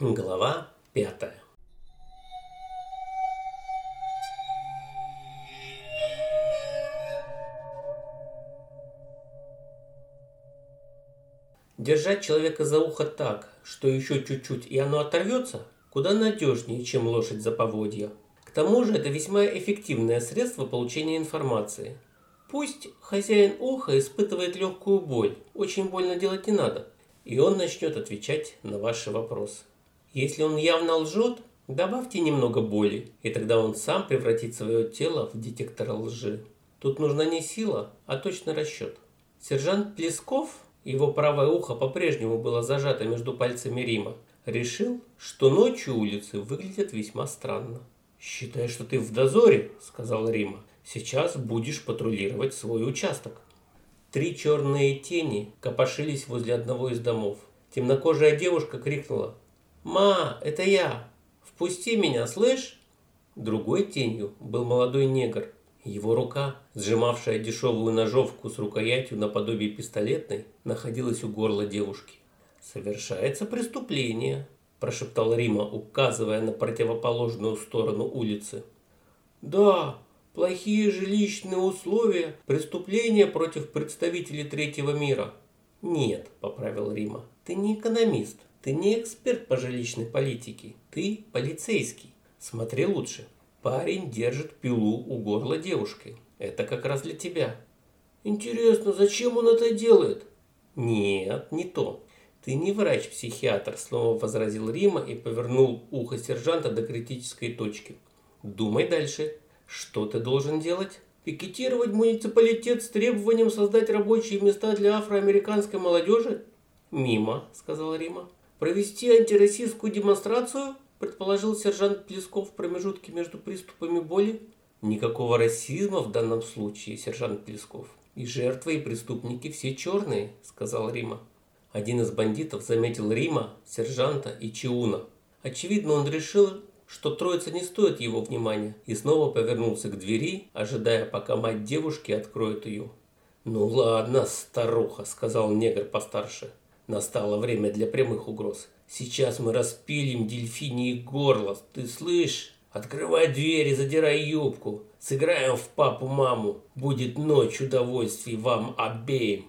Глава пятая. Держать человека за ухо так, что еще чуть-чуть и оно оторвется, куда надежнее, чем лошадь за поводья. К тому же это весьма эффективное средство получения информации. Пусть хозяин уха испытывает легкую боль, очень больно делать не надо, и он начнет отвечать на ваши вопросы. Если он явно лжет, добавьте немного боли, и тогда он сам превратит свое тело в детектор лжи. Тут нужна не сила, а точный расчет. Сержант Плесков, его правое ухо по-прежнему было зажато между пальцами Рима, решил, что ночью улицы выглядят весьма странно. «Считай, что ты в дозоре», – сказал Рима. «Сейчас будешь патрулировать свой участок». Три черные тени копошились возле одного из домов. Темнокожая девушка крикнула «Ма, это я! Впусти меня, слышь?» Другой тенью был молодой негр. Его рука, сжимавшая дешевую ножовку с рукоятью наподобие пистолетной, находилась у горла девушки. «Совершается преступление», – прошептал Рима, указывая на противоположную сторону улицы. «Да, плохие жилищные условия, преступление против представителей третьего мира». «Нет», – поправил Рима, – «ты не экономист, ты не эксперт по жилищной политике, ты полицейский. Смотри лучше. Парень держит пилу у горла девушки. Это как раз для тебя. Интересно, зачем он это делает? Нет, не то. Ты не врач-психиатр, снова возразил Рима и повернул ухо сержанта до критической точки. Думай дальше. Что ты должен делать? Пикетировать муниципалитет с требованием создать рабочие места для афроамериканской молодежи? Мимо, сказал Рима. Провести антироссийскую демонстрацию, предположил сержант Плесков в промежутке между приступами боли. Никакого расизма в данном случае, сержант Плесков. И жертвы, и преступники все черные, сказал Рима. Один из бандитов заметил Рима, сержанта и Чиуна. Очевидно, он решил, что троица не стоит его внимания, и снова повернулся к двери, ожидая, пока мать девушки откроет ее. «Ну ладно, старуха», — сказал негр постарше. Настало время для прямых угроз. Сейчас мы распилим дельфинии горло. Ты слышишь? Открывай дверь и задирай юбку. Сыграем в папу-маму. Будет ночь удовольствий вам обеим.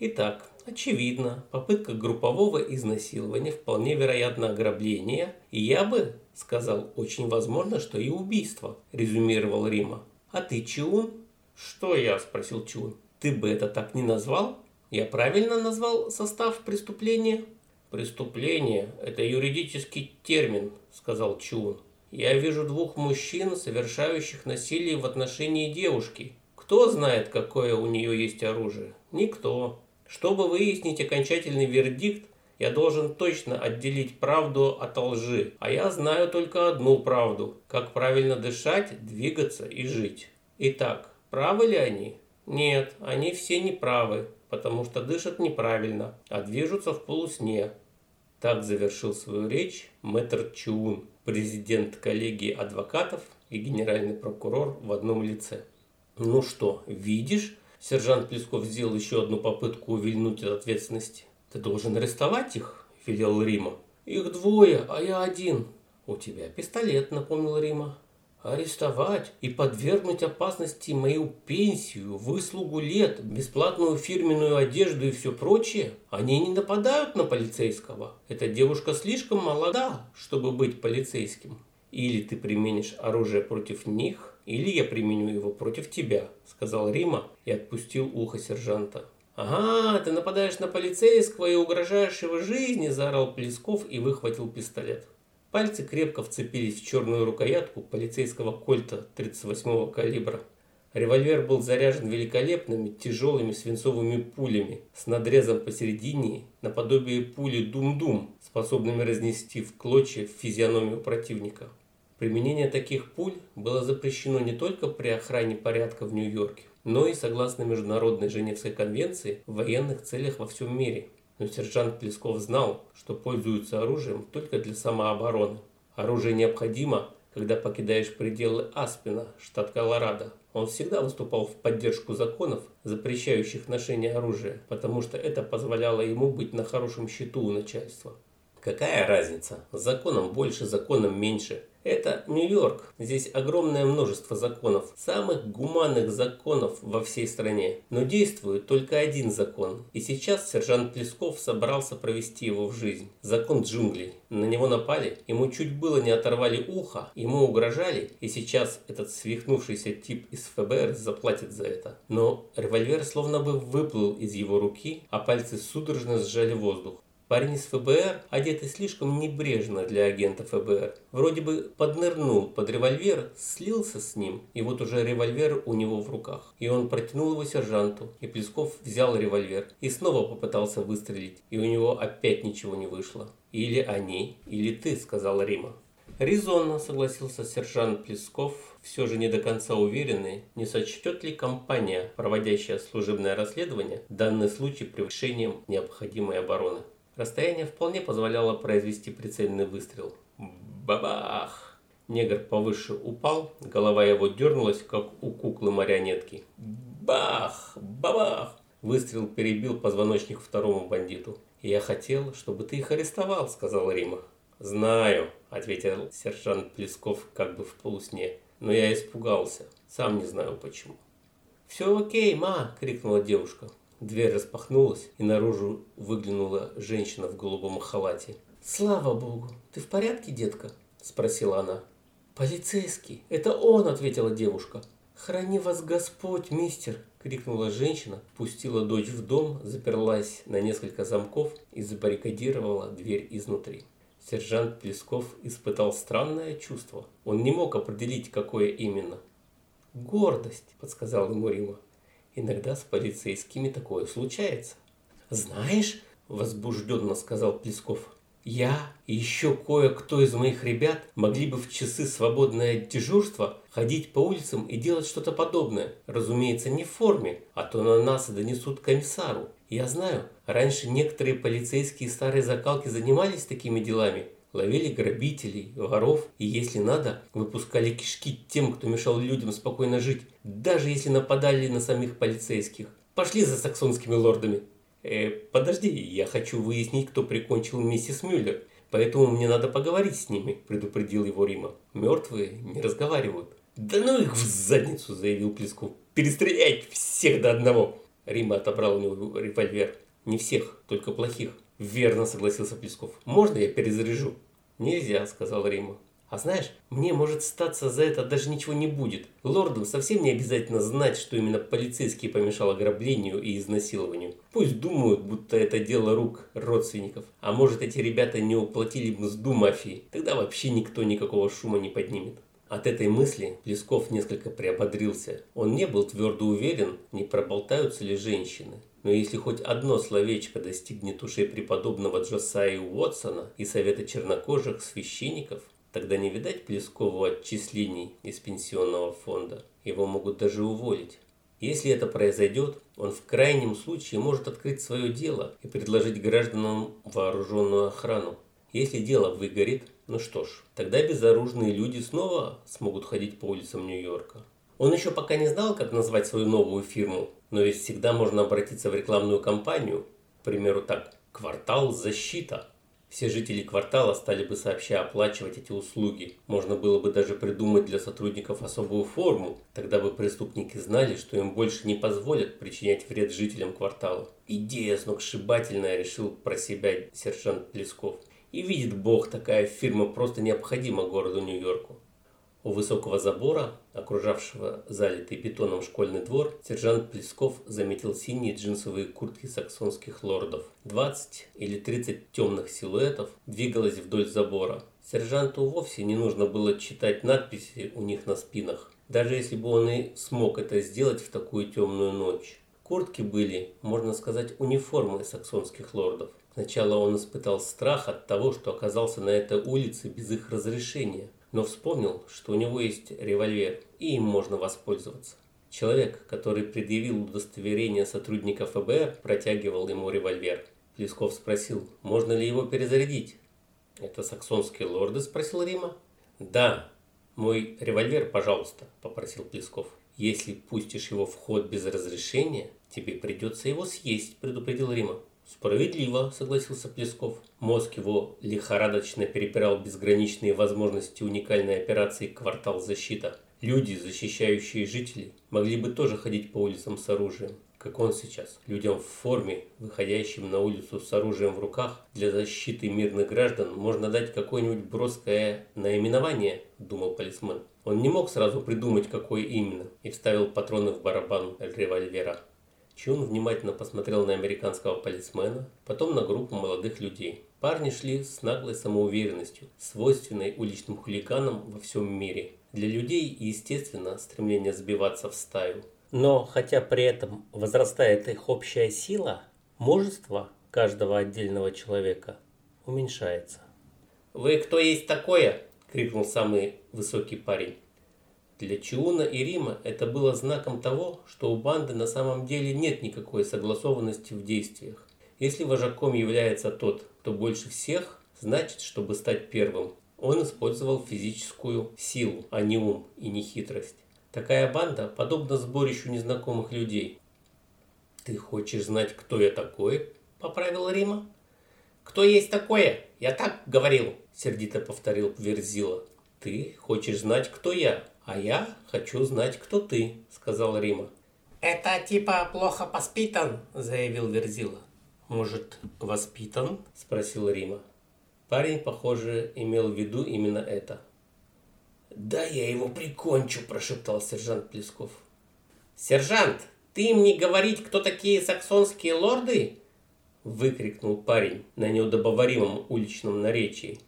Итак, очевидно, попытка группового изнасилования вполне вероятно ограбление. И я бы сказал, очень возможно, что и убийство, резюмировал Рима. А ты, Чун? Что я? спросил Чун. Ты бы это так не назвал? Я правильно назвал состав преступления? Преступление – это юридический термин, сказал Чун. Я вижу двух мужчин, совершающих насилие в отношении девушки. Кто знает, какое у нее есть оружие? Никто. Чтобы выяснить окончательный вердикт, я должен точно отделить правду от лжи. А я знаю только одну правду. Как правильно дышать, двигаться и жить. Итак, правы ли они? Нет, они все неправы потому что дышат неправильно, а движутся в полусне. Так завершил свою речь мэтр Чун, президент коллегии адвокатов и генеральный прокурор в одном лице. «Ну что, видишь?» Сержант Плесков сделал еще одну попытку увильнуть от ответственности. «Ты должен арестовать их», – велел Рима. «Их двое, а я один». «У тебя пистолет», – напомнил Рима арестовать и подвергнуть опасности мою пенсию, выслугу лет, бесплатную фирменную одежду и все прочее, они не нападают на полицейского. Эта девушка слишком молода, чтобы быть полицейским. Или ты применишь оружие против них, или я применю его против тебя, сказал Рима и отпустил ухо сержанта. «Ага, ты нападаешь на полицейского и угрожаешь его жизни!» – заорал Плесков и выхватил пистолет. Пальцы крепко вцепились в черную рукоятку полицейского кольта 38-го калибра. Револьвер был заряжен великолепными тяжелыми свинцовыми пулями с надрезом посередине, наподобие пули Дум-Дум, способными разнести в клочья физиономию противника. Применение таких пуль было запрещено не только при охране порядка в Нью-Йорке, но и согласно Международной Женевской конвенции в военных целях во всем мире – но сержант Плесков знал, что пользуются оружием только для самообороны. Оружие необходимо, когда покидаешь пределы Аспина, штат Колорадо. Он всегда выступал в поддержку законов, запрещающих ношение оружия, потому что это позволяло ему быть на хорошем счету у начальства. Какая разница? Законом больше, законом меньше. Это Нью-Йорк. Здесь огромное множество законов, самых гуманных законов во всей стране. Но действует только один закон. И сейчас сержант Плесков собрался провести его в жизнь. Закон джунглей. На него напали, ему чуть было не оторвали ухо, ему угрожали, и сейчас этот свихнувшийся тип из ФБР заплатит за это. Но револьвер словно бы выплыл из его руки, а пальцы судорожно сжали воздух. Парень из ФБР, одетый слишком небрежно для агента ФБР, вроде бы поднырнул под револьвер, слился с ним, и вот уже револьвер у него в руках. И он протянул его сержанту, и Плесков взял револьвер и снова попытался выстрелить, и у него опять ничего не вышло. «Или они, или ты», — сказала Рима. Резонно согласился сержант Плесков, все же не до конца уверенный, не сочтет ли компания, проводящая служебное расследование, данный случай превышением необходимой обороны. Расстояние вполне позволяло произвести прицельный выстрел. Бабах! Негр повыше упал, голова его дернулась, как у куклы-марионетки. Бах! Бабах! Выстрел перебил позвоночник второму бандиту. «Я хотел, чтобы ты их арестовал», — сказал Рима. «Знаю», — ответил сержант Плесков как бы в полусне. «Но я испугался. Сам не знаю почему». «Все окей, ма!» — крикнула девушка. Дверь распахнулась, и наружу выглянула женщина в голубом халате. «Слава богу! Ты в порядке, детка?» – спросила она. «Полицейский! Это он!» – ответила девушка. «Храни вас Господь, мистер!» – крикнула женщина, пустила дочь в дом, заперлась на несколько замков и забаррикадировала дверь изнутри. Сержант Плесков испытал странное чувство. Он не мог определить, какое именно. «Гордость», – подсказал ему Рима. Иногда с полицейскими такое случается. «Знаешь», – возбужденно сказал Плесков, – «я и еще кое-кто из моих ребят могли бы в часы свободное дежурство ходить по улицам и делать что-то подобное. Разумеется, не в форме, а то на нас донесут комиссару. Я знаю, раньше некоторые полицейские старые закалки занимались такими делами, ловили грабителей, воров и, если надо, выпускали кишки тем, кто мешал людям спокойно жить, даже если нападали на самих полицейских. Пошли за саксонскими лордами. Э, подожди, я хочу выяснить, кто прикончил миссис Мюллер, поэтому мне надо поговорить с ними, предупредил его Рима. Мертвые не разговаривают. Да ну их в задницу, заявил Плесков. Перестрелять всех до одного. Рима отобрал у него револьвер. Не всех, только плохих. Верно, согласился Плесков. Можно я перезаряжу? Нельзя, сказал Рима. А знаешь, мне может статься за это даже ничего не будет. Лордам совсем не обязательно знать, что именно полицейский помешал ограблению и изнасилованию. Пусть думают, будто это дело рук родственников. А может эти ребята не уплатили мзду мафии. Тогда вообще никто никакого шума не поднимет. От этой мысли Плесков несколько приободрился. Он не был твердо уверен, не проболтаются ли женщины. Но если хоть одно словечко достигнет ушей преподобного Джосаи Уотсона и совета чернокожих священников, тогда не видать Плескову отчислений из пенсионного фонда. Его могут даже уволить. Если это произойдет, он в крайнем случае может открыть свое дело и предложить гражданам вооруженную охрану. Если дело выгорит, ну что ж, тогда безоружные люди снова смогут ходить по улицам Нью-Йорка. Он еще пока не знал, как назвать свою новую фирму, но ведь всегда можно обратиться в рекламную кампанию. К примеру так, «Квартал защита». Все жители квартала стали бы сообща оплачивать эти услуги. Можно было бы даже придумать для сотрудников особую форму. Тогда бы преступники знали, что им больше не позволят причинять вред жителям квартала. Идея сногсшибательная, решил про себя сержант Плесков. И видит бог, такая фирма просто необходима городу Нью-Йорку. У высокого забора, окружавшего залитый бетоном школьный двор, сержант Плесков заметил синие джинсовые куртки саксонских лордов. 20 или 30 темных силуэтов двигалось вдоль забора. Сержанту вовсе не нужно было читать надписи у них на спинах, даже если бы он и смог это сделать в такую темную ночь. Куртки были, можно сказать, униформой саксонских лордов. Сначала он испытал страх от того, что оказался на этой улице без их разрешения но вспомнил, что у него есть револьвер, и им можно воспользоваться. Человек, который предъявил удостоверение сотрудника ФБР, протягивал ему револьвер. Плесков спросил, можно ли его перезарядить. «Это саксонские лорды?» – спросил Рима. «Да, мой револьвер, пожалуйста», – попросил Плесков. «Если пустишь его в ход без разрешения, тебе придется его съесть», – предупредил Рима. Справедливо, согласился Плесков. Мозг его лихорадочно перепирал безграничные возможности уникальной операции «Квартал защита». Люди, защищающие жителей, могли бы тоже ходить по улицам с оружием, как он сейчас. Людям в форме, выходящим на улицу с оружием в руках, для защиты мирных граждан можно дать какое-нибудь броское наименование, думал полисмен. Он не мог сразу придумать, какое именно, и вставил патроны в барабан револьвера. Чун внимательно посмотрел на американского полисмена, потом на группу молодых людей. Парни шли с наглой самоуверенностью, свойственной уличным хулиганам во всем мире. Для людей, естественно, стремление сбиваться в стаю. Но хотя при этом возрастает их общая сила, мужество каждого отдельного человека уменьшается. «Вы кто есть такое?» – крикнул самый высокий парень. Для Чиуна и Рима это было знаком того, что у банды на самом деле нет никакой согласованности в действиях. Если вожаком является тот, кто больше всех, значит, чтобы стать первым, он использовал физическую силу, а не ум и не хитрость. Такая банда подобна сборищу незнакомых людей. «Ты хочешь знать, кто я такой?» – поправил Рима. «Кто есть такое? Я так говорил!» – сердито повторил Верзила. «Ты хочешь знать, кто я?» «А я хочу знать, кто ты», — сказал Рима. «Это типа плохо поспитан», — заявил Верзила. «Может, воспитан?» — спросил Рима. Парень, похоже, имел в виду именно это. «Да я его прикончу», – прошептал сержант Плесков. «Сержант, ты им не говорить, кто такие саксонские лорды?» – выкрикнул парень на неудобоваримом уличном наречии.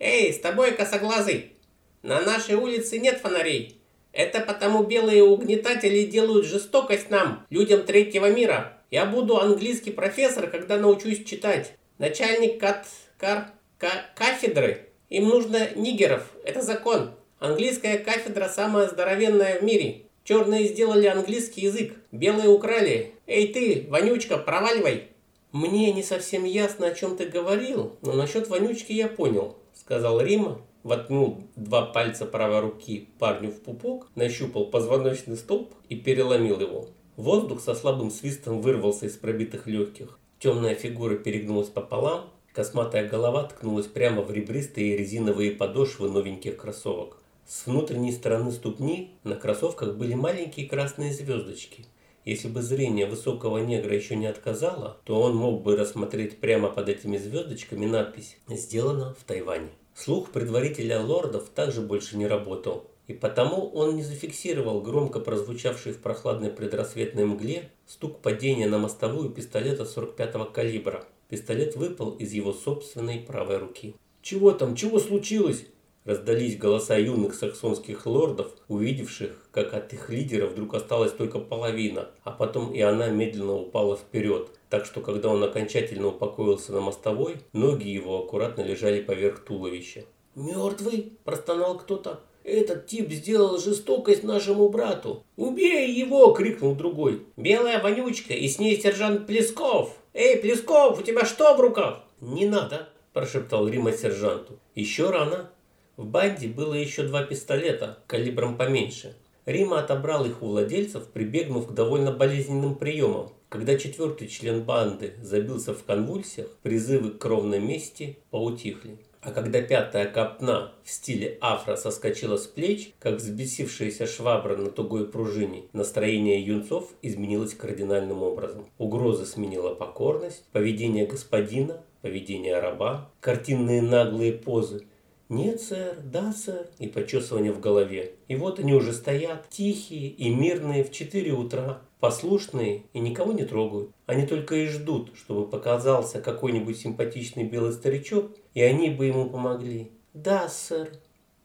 «Эй, с тобой косоглазый! На нашей улице нет фонарей. Это потому белые угнетатели делают жестокость нам, людям третьего мира. Я буду английский профессор, когда научусь читать. Начальник кат... кар... Ка кафедры. Им нужно нигеров. Это закон. Английская кафедра самая здоровенная в мире. Черные сделали английский язык. Белые украли. Эй ты, вонючка, проваливай. Мне не совсем ясно, о чем ты говорил, но насчет вонючки я понял, сказал Рима, воткнул два пальца правой руки парню в пупок, нащупал позвоночный столб и переломил его. Воздух со слабым свистом вырвался из пробитых легких. Темная фигура перегнулась пополам, косматая голова ткнулась прямо в ребристые резиновые подошвы новеньких кроссовок. С внутренней стороны ступни на кроссовках были маленькие красные звездочки. Если бы зрение высокого негра еще не отказало, то он мог бы рассмотреть прямо под этими звездочками надпись «Сделано в Тайване». Слух предварителя лордов также больше не работал, и потому он не зафиксировал громко прозвучавший в прохладной предрассветной мгле стук падения на мостовую пистолета 45-го калибра. Пистолет выпал из его собственной правой руки. «Чего там? Чего случилось?» Раздались голоса юных саксонских лордов, увидевших, как от их лидера вдруг осталась только половина, а потом и она медленно упала вперед, так что когда он окончательно упокоился на мостовой, ноги его аккуратно лежали поверх туловища. «Мертвый?» – простонал кто-то. «Этот тип сделал жестокость нашему брату!» «Убей его!» – крикнул другой. «Белая вонючка и с ней сержант Плесков! Эй, Плесков, у тебя что в руках?» «Не надо!» – прошептал Рима сержанту. «Еще рано!» В банде было еще два пистолета, калибром поменьше. Рима отобрал их у владельцев, прибегнув к довольно болезненным приемам. Когда четвертый член банды забился в конвульсиях, призывы к кровной мести поутихли. А когда пятая копна в стиле афро соскочила с плеч, как взбесившаяся швабра на тугой пружине, настроение юнцов изменилось кардинальным образом. Угроза сменила покорность, поведение господина, поведение раба, картинные наглые позы – «Нет, сэр, да, сэр», и почесывание в голове. И вот они уже стоят, тихие и мирные в 4 утра, послушные и никого не трогают. Они только и ждут, чтобы показался какой-нибудь симпатичный белый старичок, и они бы ему помогли. «Да, сэр».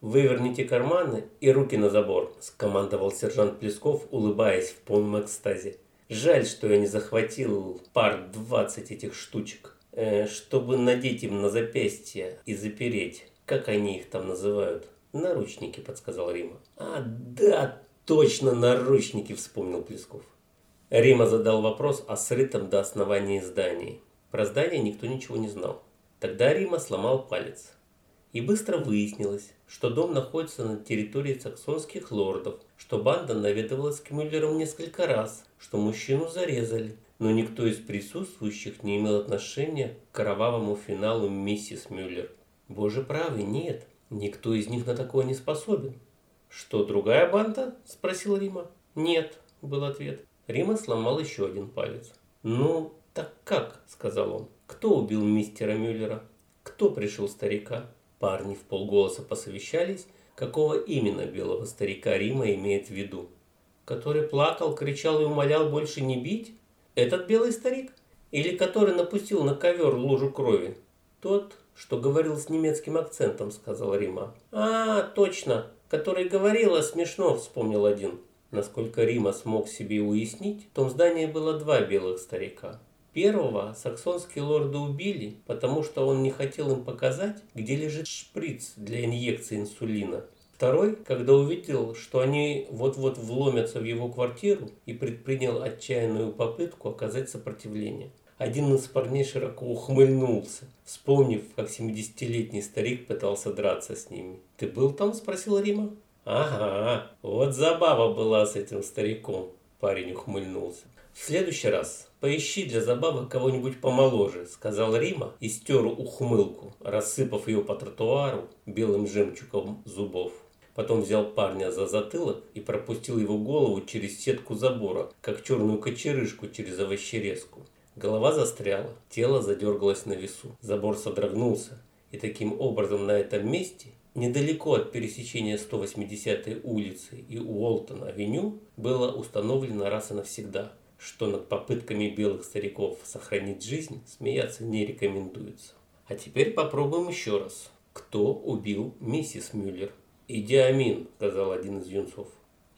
«Выверните карманы и руки на забор», – скомандовал сержант Плесков, улыбаясь в полном экстазе. «Жаль, что я не захватил пар 20 этих штучек, э, чтобы надеть им на запястье и запереть». Как они их там называют? Наручники, подсказал Рима. А, да, точно наручники, вспомнил Плесков. Рима задал вопрос о срытом до основания здании. Про здание никто ничего не знал. Тогда Рима сломал палец. И быстро выяснилось, что дом находится на территории саксонских лордов, что банда наведывалась к Мюллерам несколько раз, что мужчину зарезали. но никто из присутствующих не имел отношения к кровавому финалу миссис Мюллер. Боже правый, нет, никто из них на такое не способен. «Что, другая банда?» – спросил Рима. «Нет», – был ответ. Рима сломал еще один палец. «Ну, так как?» – сказал он. «Кто убил мистера Мюллера? Кто пришел старика?» Парни в полголоса посовещались, какого именно белого старика Рима имеет в виду. Который плакал, кричал и умолял больше не бить? Этот белый старик? Или который напустил на ковер лужу крови? Тот, что говорил с немецким акцентом, сказал Рима. А, точно, который говорил, а смешно, вспомнил один. Насколько Рима смог себе уяснить, в том здании было два белых старика. Первого саксонские лорды убили, потому что он не хотел им показать, где лежит шприц для инъекции инсулина. Второй, когда увидел, что они вот-вот вломятся в его квартиру и предпринял отчаянную попытку оказать сопротивление. Один из парней широко ухмыльнулся, вспомнив, как 70-летний старик пытался драться с ними. «Ты был там?» – спросил Рима. «Ага, вот забава была с этим стариком», – парень ухмыльнулся. «В следующий раз поищи для забавы кого-нибудь помоложе», – сказал Рима и стер ухмылку, рассыпав ее по тротуару белым жемчугом зубов. Потом взял парня за затылок и пропустил его голову через сетку забора, как черную кочерышку через овощерезку. Голова застряла, тело задергалось на весу. Забор содрогнулся, и таким образом на этом месте, недалеко от пересечения 180-й улицы и Уолтон-авеню, было установлено раз и навсегда, что над попытками белых стариков сохранить жизнь смеяться не рекомендуется. А теперь попробуем еще раз. Кто убил миссис Мюллер? «Идиамин», — сказал один из юнцов.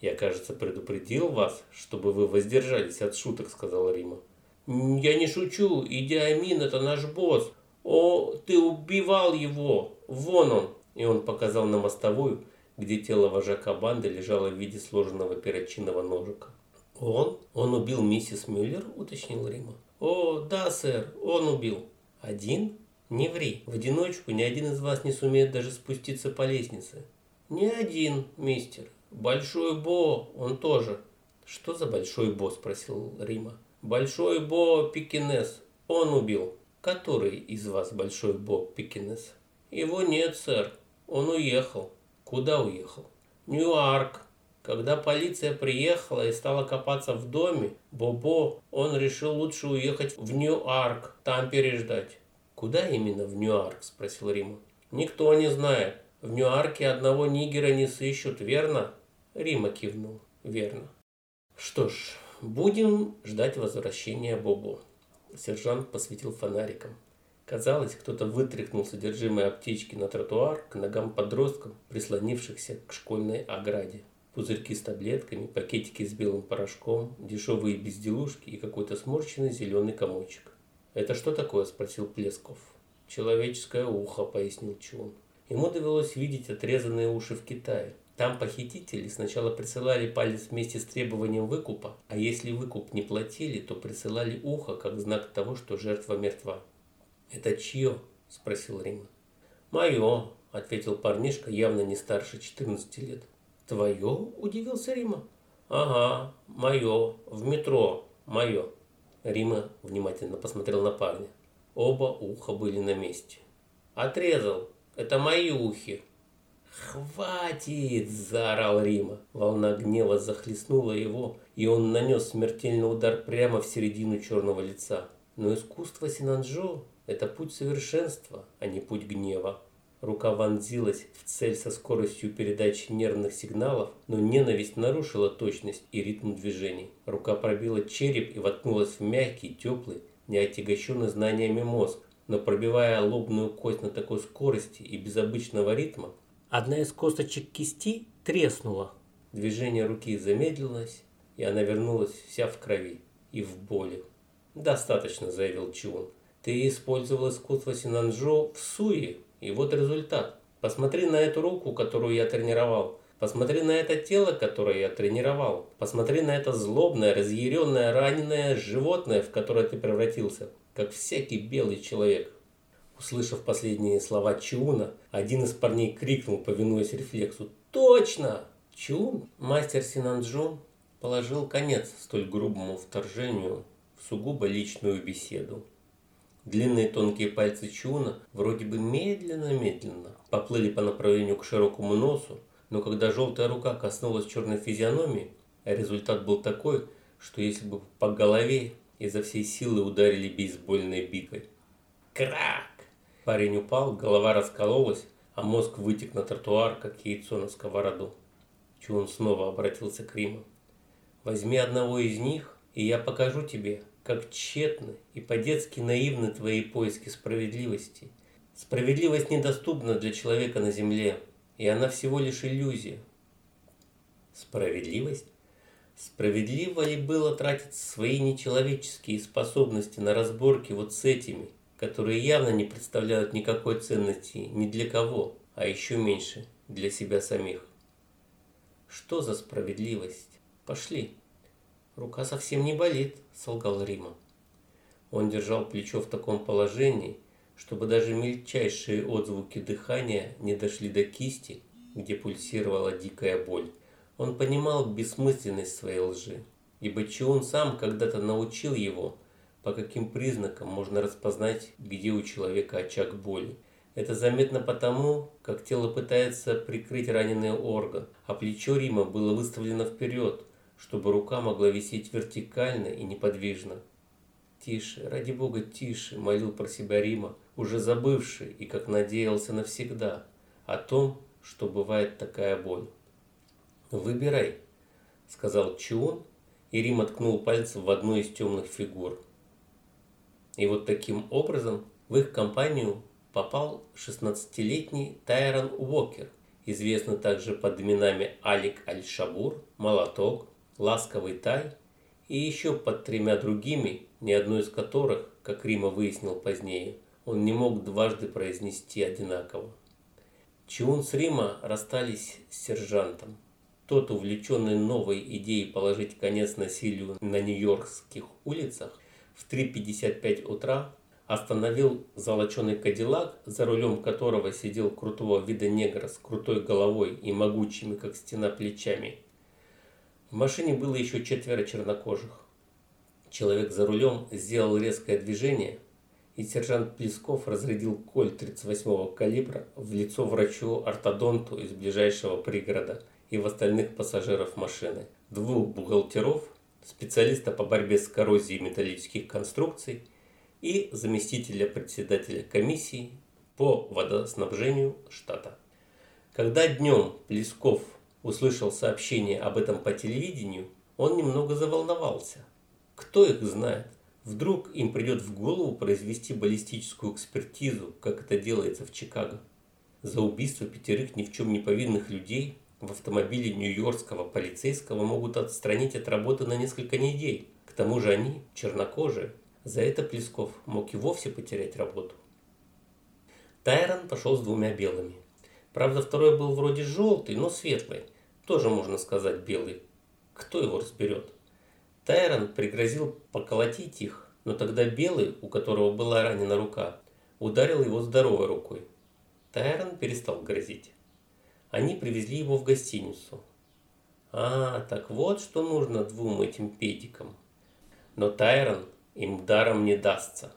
«Я, кажется, предупредил вас, чтобы вы воздержались от шуток», — сказала Рима. «Я не шучу, Иди Амин это наш босс. О, ты убивал его, вон он!» И он показал на мостовую, где тело вожака банды лежало в виде сложенного перочинного ножика. «Он? Он убил миссис Мюллер?» – уточнил Рима. «О, да, сэр, он убил». «Один? Не ври. В одиночку ни один из вас не сумеет даже спуститься по лестнице». «Не один, мистер. Большой Бо, он тоже». «Что за Большой Бо?» – спросил Рима. Большой Бо Пекинес. Он убил. Который из вас Большой Бо Пекинес? Его нет, сэр. Он уехал. Куда уехал? Ньюарк. Когда полиция приехала и стала копаться в доме, Бобо, он решил лучше уехать в Ньюарк, там переждать. Куда именно в Ньюарк? спросил Рима. Никто не знает. В Ньюарке одного нигера не сыщут, верно? Рима кивнул. Верно. Что ж, Будем ждать возвращения Бобо. Сержант посветил фонариком. Казалось, кто-то вытряхнул содержимое аптечки на тротуар к ногам подросткам, прислонившихся к школьной ограде. Пузырьки с таблетками, пакетики с белым порошком, дешевые безделушки и какой-то сморщенный зеленый комочек. «Это что такое?» – спросил Плесков. «Человеческое ухо», – пояснил Чун. Ему довелось видеть отрезанные уши в Китае. Там похитители сначала присылали палец вместе с требованием выкупа, а если выкуп не платили, то присылали ухо как знак того, что жертва мертва. «Это чье?» – спросил Рима. «Мое», – ответил парнишка, явно не старше 14 лет. «Твое?» – удивился Рима. «Ага, мое, в метро, мое». Рима внимательно посмотрел на парня. Оба уха были на месте. «Отрезал. Это мои ухи», «Хватит!» – заорал Рима. Волна гнева захлестнула его, и он нанес смертельный удар прямо в середину черного лица. Но искусство Синанджо – это путь совершенства, а не путь гнева. Рука вонзилась в цель со скоростью передачи нервных сигналов, но ненависть нарушила точность и ритм движений. Рука пробила череп и воткнулась в мягкий, теплый, не знаниями мозг, но пробивая лобную кость на такой скорости и без обычного ритма, Одна из косточек кисти треснула. Движение руки замедлилось, и она вернулась вся в крови и в боли. «Достаточно», – заявил Чиун. «Ты использовал искусство Синанжо в суе, и вот результат. Посмотри на эту руку, которую я тренировал. Посмотри на это тело, которое я тренировал. Посмотри на это злобное, разъяренное, раненое животное, в которое ты превратился, как всякий белый человек. Услышав последние слова Чуна, один из парней крикнул, повинуясь рефлексу. «Точно!» Чун, мастер Синанджо, положил конец столь грубому вторжению в сугубо личную беседу. Длинные тонкие пальцы Чуна вроде бы медленно-медленно поплыли по направлению к широкому носу, но когда желтая рука коснулась черной физиономии, результат был такой, что если бы по голове изо всей силы ударили бейсбольной битой. Крак! Парень упал, голова раскололась, а мозг вытек на тротуар, как яйцо на сковороду. Чун снова обратился к Риму. «Возьми одного из них, и я покажу тебе, как тщетны и по-детски наивны твои поиски справедливости. Справедливость недоступна для человека на земле, и она всего лишь иллюзия. Справедливость? Справедливо ли было тратить свои нечеловеческие способности на разборки вот с этими, которые явно не представляют никакой ценности ни для кого, а еще меньше для себя самих? Что за справедливость? Пошли. Рука совсем не болит, солгал Рима. Он держал плечо в таком положении, чтобы даже мельчайшие отзвуки дыхания не дошли до кисти, где пульсировала дикая боль. Он понимал бессмысленность своей лжи, ибо Чиун сам когда-то научил его, по каким признакам можно распознать, где у человека очаг боли. Это заметно потому, как тело пытается прикрыть раненый орган, а плечо Рима было выставлено вперед, чтобы рука могла висеть вертикально и неподвижно. «Тише, ради бога, тише!» – молил про себя Рима, уже забывший и, как надеялся навсегда, о том, что бывает такая боль. «Выбирай», – сказал Чион, и Рим откнул пальцем в одну из темных фигур. И вот таким образом в их компанию попал 16-летний Тайрон Уокер, известный также под именами Алик Аль-Шабур, Молоток, Ласковый Тай и еще под тремя другими, ни одной из которых, как Рима выяснил позднее, он не мог дважды произнести одинаково. Чиун с Рима расстались с сержантом. Тот, увлеченный новой идеей положить конец насилию на нью-йоркских улицах, в 3.55 утра остановил золоченый кадиллак, за рулем которого сидел крутого вида негр с крутой головой и могучими, как стена, плечами – в машине было еще четверо чернокожих. Человек за рулем сделал резкое движение, и сержант Плесков разрядил кольт 38-го калибра в лицо врачу-ортодонту из ближайшего пригорода и в остальных пассажиров машины. Двух бухгалтеров, специалиста по борьбе с коррозией металлических конструкций и заместителя председателя комиссии по водоснабжению штата. Когда днем Плесков услышал сообщение об этом по телевидению, он немного заволновался. Кто их знает? Вдруг им придет в голову произвести баллистическую экспертизу, как это делается в Чикаго. За убийство пятерых ни в чем не повинных людей в автомобиле нью-йоркского полицейского могут отстранить от работы на несколько недель. К тому же они чернокожие. За это Плесков мог и вовсе потерять работу. Тайрон пошел с двумя белыми. Правда, второй был вроде желтый, но светлый тоже можно сказать белый. Кто его разберет? Тайрон пригрозил поколотить их, но тогда белый, у которого была ранена рука, ударил его здоровой рукой. Тайрон перестал грозить. Они привезли его в гостиницу. А, так вот, что нужно двум этим педикам. Но Тайрон им даром не дастся.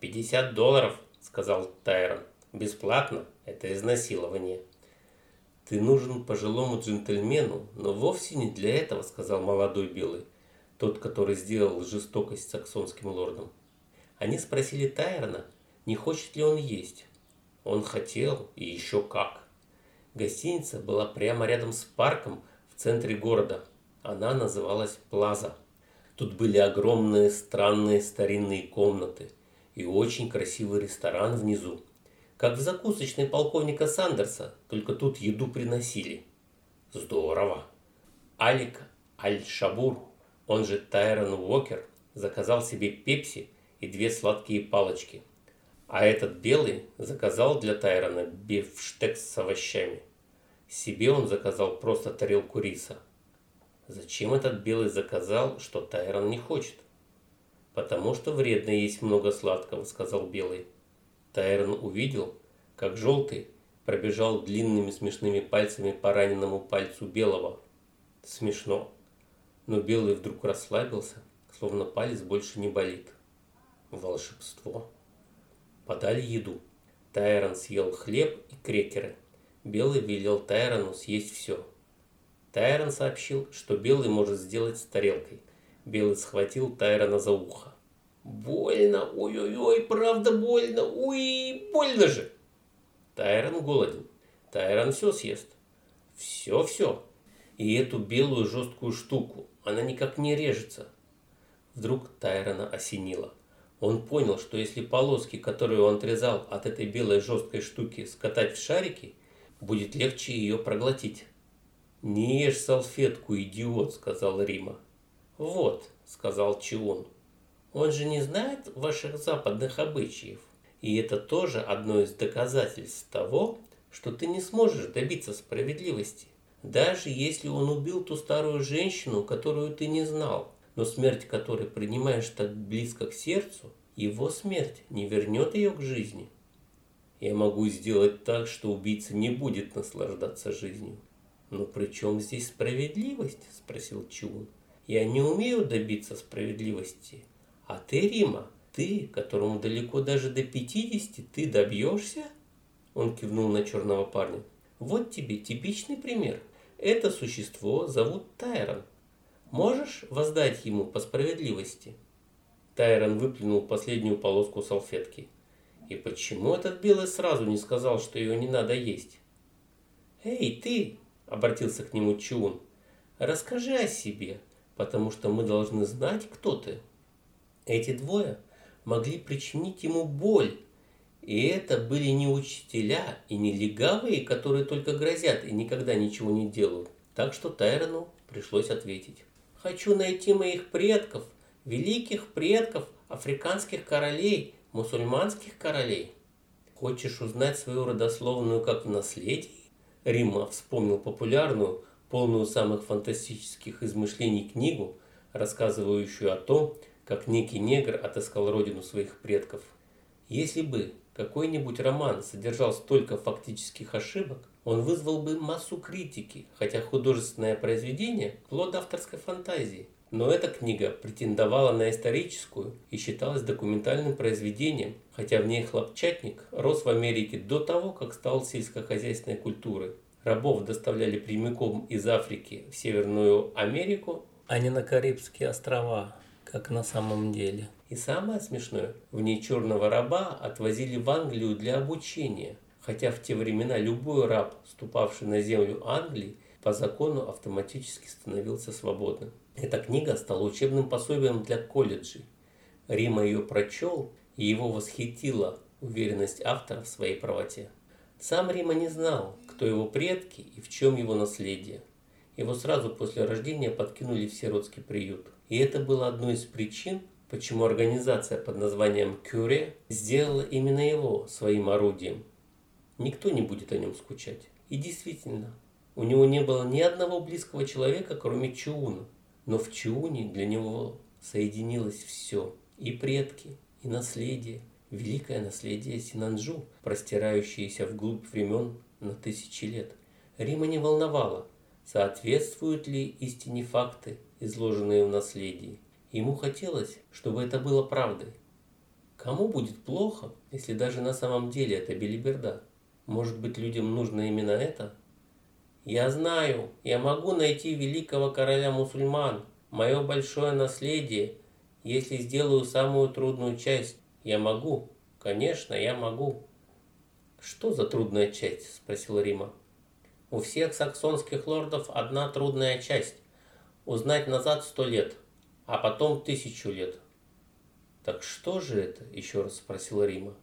«50 долларов», — сказал Тайрон. «Бесплатно? Это изнасилование». «Ты нужен пожилому джентльмену, но вовсе не для этого», — сказал молодой белый, тот, который сделал жестокость саксонским лордом. Они спросили Тайрона, не хочет ли он есть. Он хотел, и еще как. Гостиница была прямо рядом с парком в центре города. Она называлась Плаза. Тут были огромные странные старинные комнаты и очень красивый ресторан внизу как в закусочной полковника Сандерса, только тут еду приносили. Здорово. Алик Аль-Шабур, он же Тайрон Уокер, заказал себе пепси и две сладкие палочки. А этот белый заказал для Тайрона бифштекс с овощами. Себе он заказал просто тарелку риса. Зачем этот белый заказал, что Тайрон не хочет? Потому что вредно есть много сладкого, сказал белый. Тайрон увидел, как желтый пробежал длинными смешными пальцами по раненому пальцу белого. Смешно. Но белый вдруг расслабился, словно палец больше не болит. Волшебство. Подали еду. Тайрон съел хлеб и крекеры. Белый велел Тайрону съесть все. Тайрон сообщил, что Белый может сделать с тарелкой. Белый схватил Тайрона за ухо. «Больно! Ой-ой-ой, правда больно! Ой, больно же!» Тайрон голоден. Тайрон все съест. Все-все. И эту белую жесткую штуку. Она никак не режется. Вдруг Тайрона осенило. Он понял, что если полоски, которые он отрезал от этой белой жесткой штуки, скатать в шарики, будет легче ее проглотить. «Не ешь салфетку, идиот», — сказал Рима. «Вот», — сказал Чион. «Он же не знает ваших западных обычаев. И это тоже одно из доказательств того, что ты не сможешь добиться справедливости. Даже если он убил ту старую женщину, которую ты не знал но смерть которой принимаешь так близко к сердцу, его смерть не вернет ее к жизни. Я могу сделать так, что убийца не будет наслаждаться жизнью. Но при чем здесь справедливость? Спросил Чун. Я не умею добиться справедливости. А ты, Рима, ты, которому далеко даже до 50, ты добьешься? Он кивнул на черного парня. Вот тебе типичный пример. Это существо зовут Тайрон. Можешь воздать ему по справедливости?» Тайрон выплюнул последнюю полоску салфетки. «И почему этот белый сразу не сказал, что ее не надо есть?» «Эй, ты!» – обратился к нему Чун. «Расскажи о себе, потому что мы должны знать, кто ты». Эти двое могли причинить ему боль, и это были не учителя и не легавые, которые только грозят и никогда ничего не делают. Так что Тайрону пришлось ответить. Хочу найти моих предков, великих предков, африканских королей, мусульманских королей. Хочешь узнать свою родословную как в наследии? Рима вспомнил популярную, полную самых фантастических измышлений книгу, рассказывающую о том, как некий негр отыскал родину своих предков. Если бы какой-нибудь роман содержал столько фактических ошибок, он вызвал бы массу критики, хотя художественное произведение – плод авторской фантазии. Но эта книга претендовала на историческую и считалась документальным произведением, хотя в ней хлопчатник рос в Америке до того, как стал сельскохозяйственной культурой. Рабов доставляли прямиком из Африки в Северную Америку, а не на Карибские острова, как на самом деле. И самое смешное, в ней черного раба отвозили в Англию для обучения – хотя в те времена любой раб, ступавший на землю Англии, по закону автоматически становился свободным. Эта книга стала учебным пособием для колледжей. Рима ее прочел, и его восхитила уверенность автора в своей правоте. Сам Рима не знал, кто его предки и в чем его наследие. Его сразу после рождения подкинули в сиротский приют. И это было одной из причин, почему организация под названием Кюре сделала именно его своим орудием – никто не будет о нем скучать. И действительно, у него не было ни одного близкого человека, кроме Чууна. Но в Чууне для него соединилось все. И предки, и наследие. Великое наследие Синанджу, простирающееся вглубь времен на тысячи лет. Рима не волновало, соответствуют ли истине факты, изложенные в наследии. Ему хотелось, чтобы это было правдой. Кому будет плохо, если даже на самом деле это белиберда? Может быть, людям нужно именно это? Я знаю, я могу найти великого короля мусульман, мое большое наследие, если сделаю самую трудную часть. Я могу, конечно, я могу. Что за трудная часть? Спросил Рима. У всех саксонских лордов одна трудная часть. Узнать назад сто лет, а потом тысячу лет. Так что же это? Еще раз спросил Рима.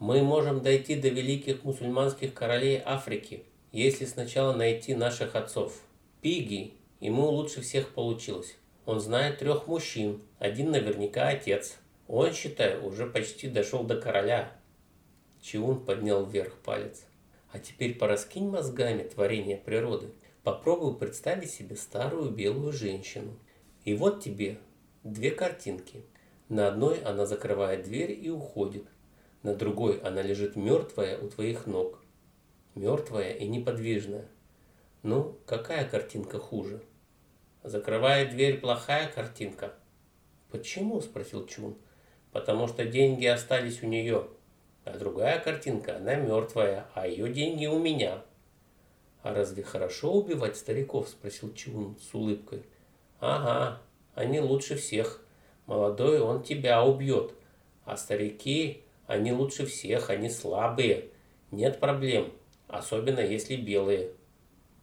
Мы можем дойти до великих мусульманских королей Африки, если сначала найти наших отцов. Пиги, ему лучше всех получилось. Он знает трех мужчин, один наверняка отец. Он, считай, уже почти дошел до короля. Чиун поднял вверх палец. А теперь пораскинь мозгами творение природы. Попробуй представить себе старую белую женщину. И вот тебе две картинки. На одной она закрывает дверь и уходит на другой она лежит мертвая у твоих ног. Мертвая и неподвижная. Ну, какая картинка хуже? Закрывая дверь плохая картинка. Почему? спросил Чун. Потому что деньги остались у нее. А другая картинка, она мертвая, а ее деньги у меня. А разве хорошо убивать стариков? спросил Чун с улыбкой. Ага, они лучше всех. Молодой он тебя убьет. А старики, они лучше всех, они слабые. Нет проблем, особенно если белые.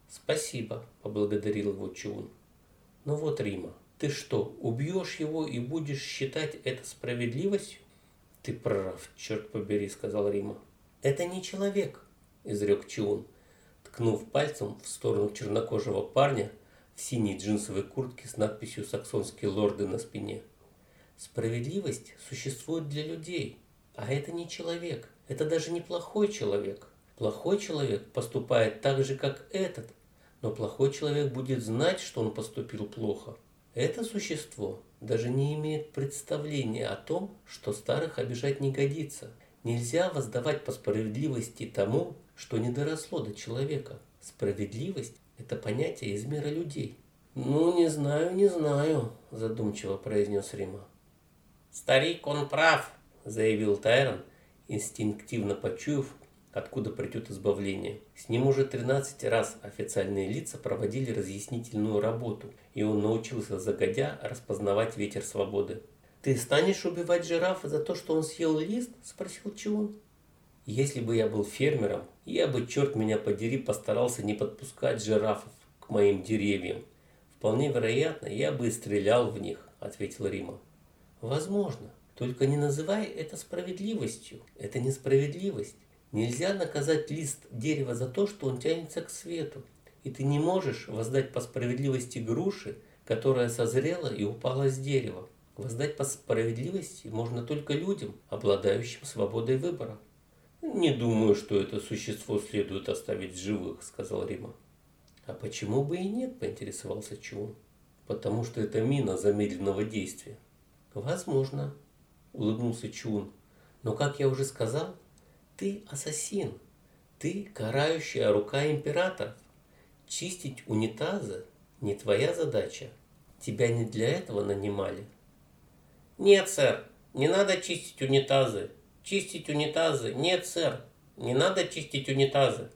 Спасибо, поблагодарил его Чун. Ну вот, Рима, ты что, убьешь его и будешь считать это справедливостью? Ты прав, черт побери, сказал Рима. Это не человек, изрек Чун, ткнув пальцем в сторону чернокожего парня в синей джинсовой куртке с надписью «Саксонские лорды» на спине. Справедливость существует для людей, а это не человек, это даже не плохой человек. Плохой человек поступает так же, как этот, но плохой человек будет знать, что он поступил плохо. Это существо даже не имеет представления о том, что старых обижать не годится. Нельзя воздавать по справедливости тому, что не доросло до человека. Справедливость – это понятие из мира людей. «Ну, не знаю, не знаю», – задумчиво произнес Рима. «Старик, он прав», – заявил Тайрон, инстинктивно почуяв, откуда придет избавление. С ним уже 13 раз официальные лица проводили разъяснительную работу, и он научился загодя распознавать ветер свободы. «Ты станешь убивать жирафа за то, что он съел лист?» – спросил Чун. «Если бы я был фермером, я бы, черт меня подери, постарался не подпускать жирафов к моим деревьям. Вполне вероятно, я бы и стрелял в них», – ответил Рима. «Возможно. Только не называй это справедливостью. Это несправедливость. Нельзя наказать лист дерева за то, что он тянется к свету. И ты не можешь воздать по справедливости груши, которая созрела и упала с дерева. Воздать по справедливости можно только людям, обладающим свободой выбора. «Не думаю, что это существо следует оставить в живых», — сказал Рима. «А почему бы и нет?» — поинтересовался Чун. «Потому что это мина замедленного действия». «Возможно», — улыбнулся Чун. «Но, как я уже сказал, ты ассасин. Ты карающая рука императоров. Чистить унитазы не твоя задача. Тебя не для этого нанимали. Нет, сэр, не надо чистить унитазы. Чистить унитазы. Нет, сэр, не надо чистить унитазы.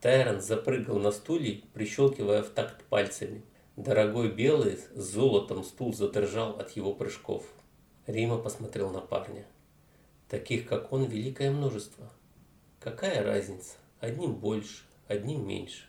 Тайрон запрыгал на стуле, прищелкивая в такт пальцами. Дорогой белый с золотом стул задрожал от его прыжков. Рима посмотрел на парня. Таких, как он, великое множество. Какая разница? Одним больше, одним меньше.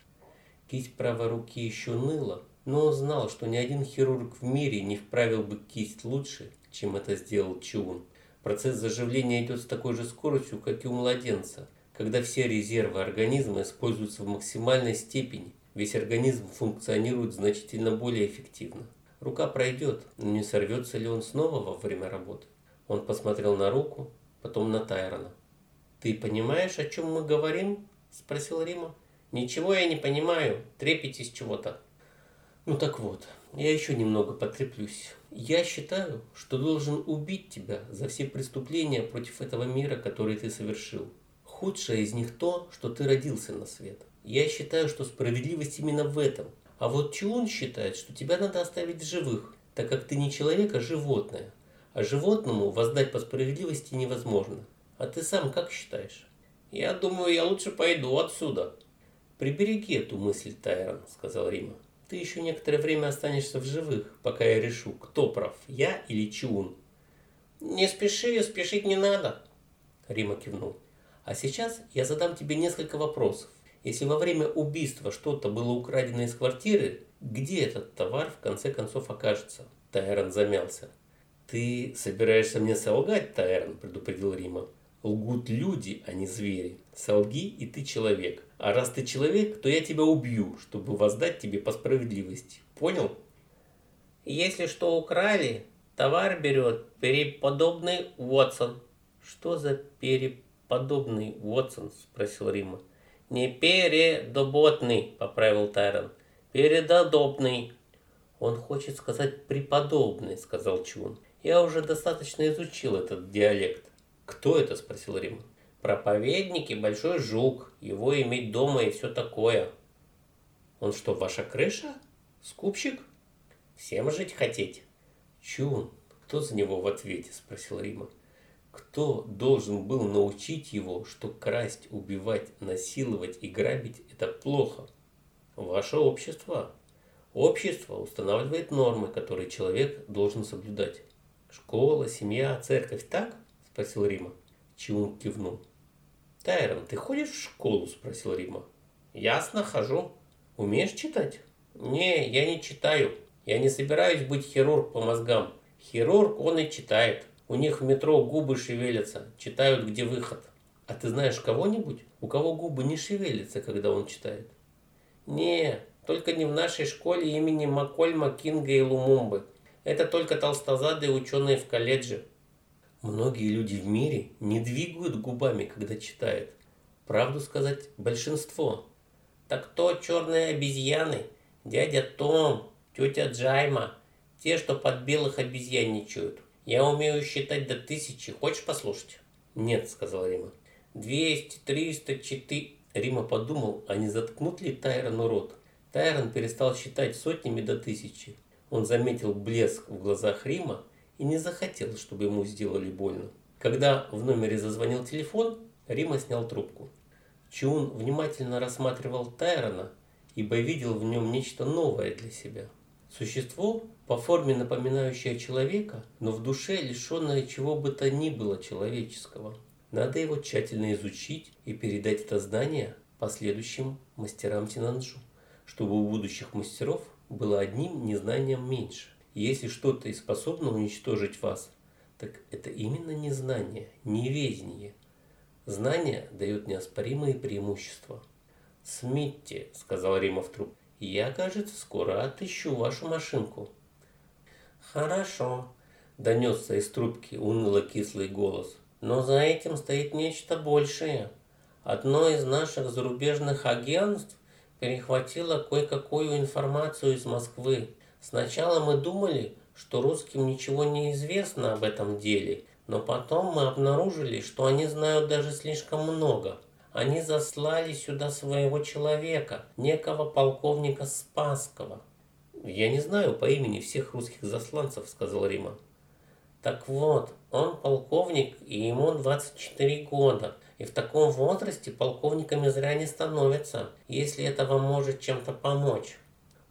Кисть правой руки еще ныла, но он знал, что ни один хирург в мире не вправил бы кисть лучше, чем это сделал Чун. Процесс заживления идет с такой же скоростью, как и у младенца. Когда все резервы организма используются в максимальной степени, весь организм функционирует значительно более эффективно. Рука пройдет, но не сорвется ли он снова во время работы? Он посмотрел на руку, потом на Тайрона. «Ты понимаешь, о чем мы говорим?» – спросил Рима. «Ничего я не понимаю. Трепетесь чего-то». «Ну так вот, я еще немного потреплюсь. Я считаю, что должен убить тебя за все преступления против этого мира, которые ты совершил. Худшее из них то, что ты родился на свет. Я считаю, что справедливость именно в этом. А вот Чун считает, что тебя надо оставить в живых, так как ты не человек, а животное. А животному воздать по справедливости невозможно. А ты сам как считаешь? Я думаю, я лучше пойду отсюда. Прибереги эту мысль, Тайрон, сказал Рима. Ты еще некоторое время останешься в живых, пока я решу, кто прав, я или Чун. Не спеши, спешить не надо. Рима кивнул. А сейчас я задам тебе несколько вопросов. Если во время убийства что-то было украдено из квартиры, где этот товар в конце концов окажется? Тайрон замялся. Ты собираешься мне солгать, Тайрон, предупредил Рима. Лгут люди, а не звери. Солги, и ты человек. А раз ты человек, то я тебя убью, чтобы воздать тебе по справедливости. Понял? Если что украли, товар берет переподобный Уотсон. Что за переподобный Уотсон? Спросил Рима. Не передоботный, поправил Тайрон. Передодобный. Он хочет сказать преподобный, сказал Чун. Я уже достаточно изучил этот диалект. «Кто это?» – спросил Рим. «Проповедники, большой жук, его иметь дома и все такое». «Он что, ваша крыша? Скупщик?» «Всем жить хотеть». «Чун, кто за него в ответе?» – спросил Рима. Кто должен был научить его, что красть, убивать, насиловать и грабить – это плохо? Ваше общество. Общество устанавливает нормы, которые человек должен соблюдать. Школа, семья, церковь, так? Спросил Рима. Чиун кивнул. Тайрон, ты ходишь в школу? Спросил Рима. Ясно, хожу. Умеешь читать? Не, я не читаю. Я не собираюсь быть хирург по мозгам. Хирург, он и читает. У них в метро губы шевелятся, читают, где выход. А ты знаешь кого-нибудь, у кого губы не шевелятся, когда он читает? Не, только не в нашей школе имени Макольма, Кинга и Лумумбы. Это только толстозадые ученые в колледже. Многие люди в мире не двигают губами, когда читают. Правду сказать, большинство. Так то черные обезьяны, дядя Том, тетя Джайма, те, что под белых обезьянничают. Я умею считать до тысячи. Хочешь послушать? Нет, сказал Рима. Двести, триста, четыре... Рима подумал, а не заткнут ли Тайрону рот. Тайрон перестал считать сотнями до тысячи. Он заметил блеск в глазах Рима и не захотел, чтобы ему сделали больно. Когда в номере зазвонил телефон, Рима снял трубку. Чун внимательно рассматривал Тайрона, ибо видел в нем нечто новое для себя. Существо, по форме напоминающее человека, но в душе лишенное чего бы то ни было человеческого. Надо его тщательно изучить и передать это знание последующим мастерам Тинанджу, чтобы у будущих мастеров было одним незнанием меньше. Если что-то и способно уничтожить вас, так это именно незнание, неведение. Знание дает неоспоримые преимущества. «Смитти», — сказал Римов труп, — «я, кажется, скоро отыщу вашу машинку». «Хорошо», — донесся из трубки уныло-кислый голос. Но за этим стоит нечто большее. Одно из наших зарубежных агентств перехватило кое-какую информацию из Москвы. Сначала мы думали, что русским ничего не известно об этом деле, но потом мы обнаружили, что они знают даже слишком много. Они заслали сюда своего человека, некого полковника Спасского. «Я не знаю по имени всех русских засланцев», — сказал Рима. Так вот, он полковник, и ему 24 года. И в таком возрасте полковниками зря не становятся, если это вам может чем-то помочь.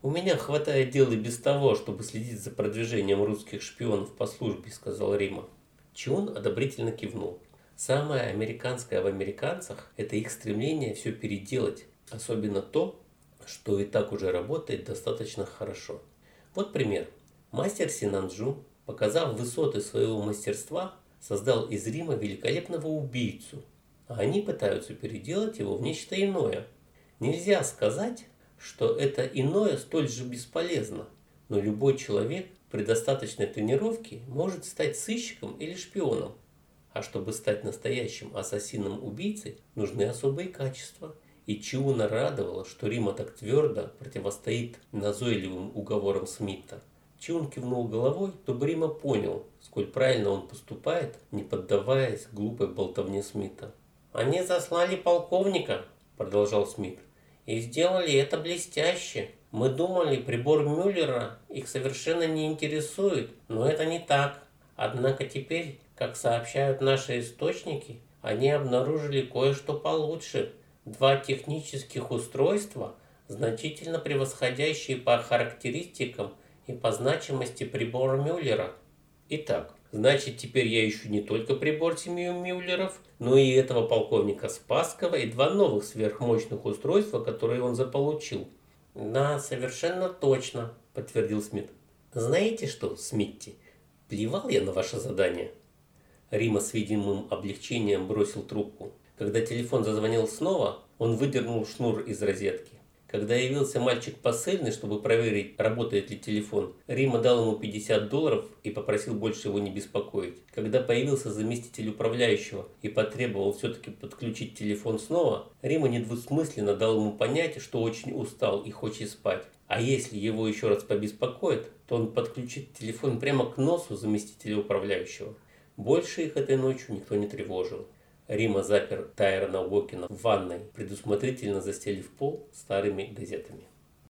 «У меня хватает дел и без того, чтобы следить за продвижением русских шпионов по службе», — сказал Рима. Чун одобрительно кивнул. Самое американское в американцах – это их стремление все переделать, особенно то, что и так уже работает достаточно хорошо. Вот пример. Мастер Синанджу показав высоты своего мастерства, создал из Рима великолепного убийцу, а они пытаются переделать его в нечто иное. Нельзя сказать, что это иное столь же бесполезно, но любой человек при достаточной тренировке может стать сыщиком или шпионом. А чтобы стать настоящим ассасином-убийцей, нужны особые качества. И Чиуна радовало, что Рима так твердо противостоит назойливым уговорам Смита – Чун кивнул головой, то Брима понял, сколь правильно он поступает, не поддаваясь глупой болтовне Смита. «Они заслали полковника», – продолжал Смит, – «и сделали это блестяще. Мы думали, прибор Мюллера их совершенно не интересует, но это не так. Однако теперь, как сообщают наши источники, они обнаружили кое-что получше. Два технических устройства, значительно превосходящие по характеристикам и по значимости прибора Мюллера. Итак, значит теперь я ищу не только прибор семьи Мюллеров, но и этого полковника Спасского и два новых сверхмощных устройства, которые он заполучил. Да, совершенно точно, подтвердил Смит. Знаете что, Смитти, плевал я на ваше задание. Рима с видимым облегчением бросил трубку. Когда телефон зазвонил снова, он выдернул шнур из розетки. Когда явился мальчик посыльный, чтобы проверить, работает ли телефон, Рима дал ему 50 долларов и попросил больше его не беспокоить. Когда появился заместитель управляющего и потребовал все-таки подключить телефон снова, Рима недвусмысленно дал ему понять, что очень устал и хочет спать. А если его еще раз побеспокоит, то он подключит телефон прямо к носу заместителя управляющего. Больше их этой ночью никто не тревожил. Рима запер Тайрона Уокина в ванной, предусмотрительно застелив пол старыми газетами.